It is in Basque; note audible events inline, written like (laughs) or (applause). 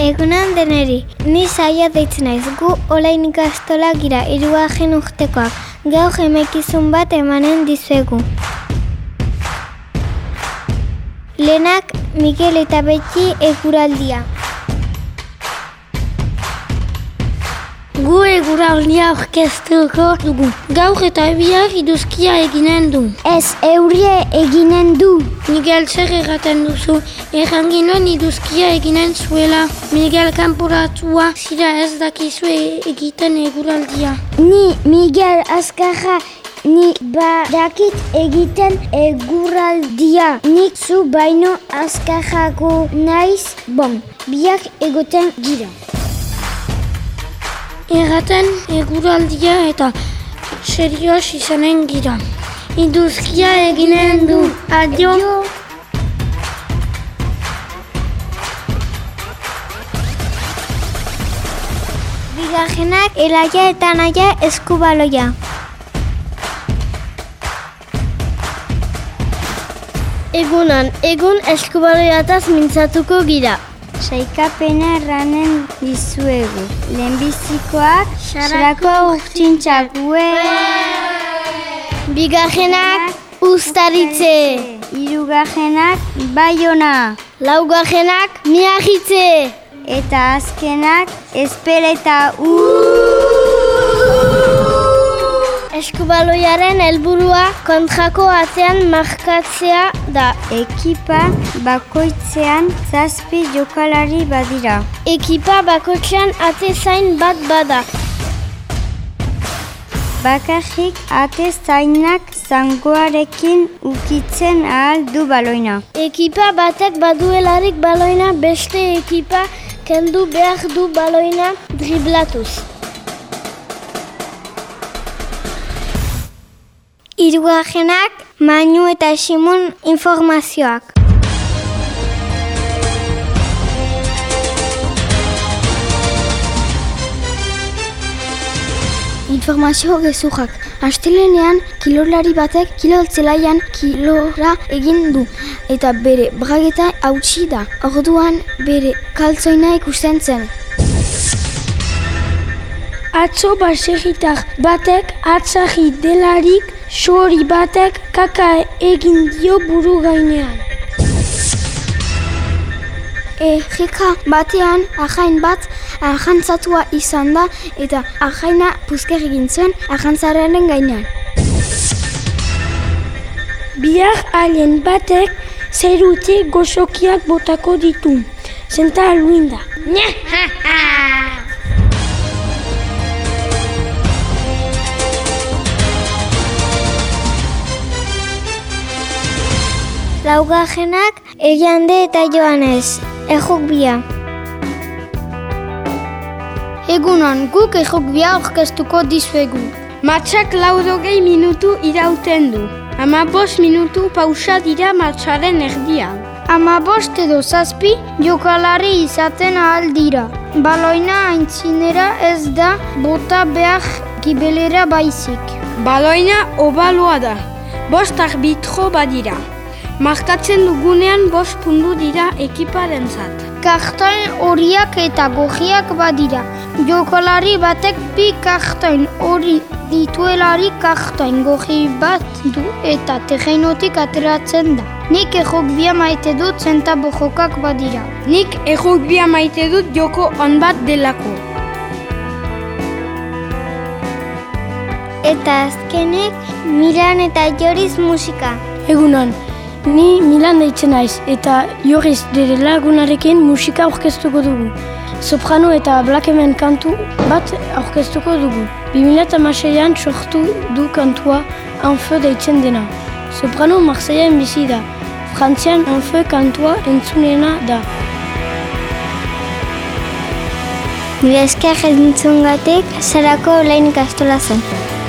Egunan deneri, ni saia deitzen naiz, gu olain ikastola gira, iruagen urtekoak, gaur emekizun bat emanen dizuegu. Lenak Miguel eta Beti eguraldia. Gu eguraldia orkestuko dugu. Gaur eta biak iduzkia eginen du. Ez eurie eginen du. Miguel zer erraten duzu. Erranginuen iduzkia eginen zuela. Miguel kanporatua zira ez dakizu egiten eguraldia. Ni Miguel azkarra Ni badakit egiten eguraldia. Nik zu baino azkarrago naiz. Bon, biak egoten gira. Erraten eguraldia eta serioz izanen gira. Iduzkia eginen du. Adio. Bigarrenak elaia eta naia eskubaloia. Egunan, egun eskubaloiataz mintzatuko gira. Saikapena erranen dizuegu. Lehenbizikoak, sarako urtsintxak ue. Bigarrenak, ustaritze. Irugarrenak, baiona. Laugarrenak, miagitze. Eta azkenak, espeleta u. Eskubaloiaren helburua kontrako atean markatzea da. Ekipa bakoitzean zazpi jokalari badira. Ekipa bakoitzean ate zain bat bada. Bakarrik ate zainak zangoarekin ukitzen ahal du baloina. Ekipa batek baduelarik baloina beste ekipa kendu behar du baloina driblatuz. Irugarrenak, Manu eta Simon informazioak. Informazio gezurrak. Astelenean, kilolari batek kiloltzelaian kilora egin du. Eta bere brageta hautsi da. Orduan bere kaltzoina ikusten zen. Atzo basegitar batek atzari delarik sori batek kaka egin dio buru gainean. Erreka batean ahain bat ahantzatua izan da eta ahaina puzker egin zuen ahantzaren gainean. Bihar alien batek zerute gozokiak botako ditu. Zenta aluinda. (laughs) Laugarrenak, Egiande eta Joanez, errukbia. Egunon, guk errukbia orkestuko dizuegu. Matxak laudogei minutu irauten du. Ama bost minutu pausa dira matxaren erdian. Ama bost edo zazpi jokalari izaten ahal dira. Baloina aintzinera ez da bota behar gibelera baizik. Baloina obaloa da. Bost arbitro badira. Markatzen dugunean bost pundu dira ekiparen zat. Kartain horiak eta gogiak badira. Jokolari batek bi kartain hori dituelari kartain gogi bat du eta terreinotik ateratzen da. Nik errukbia maite dut zenta bojokak badira. Nik errukbia maite dut joko on bat delako. Eta azkenek, Miran eta Joris musika. Egunon, ni Milan deitzen naiz eta Joris dere lagunarekin musika aurkeztuko dugu. Soprano eta blakemen kantu bat aurkeztuko dugu. 2006an sortu du kantua Anfeu deitzen dena. Soprano Marseillan bizi da. Frantzian Anfeu kantua entzunena da. Mila esker entzungatik, zarako olain ikastola zen.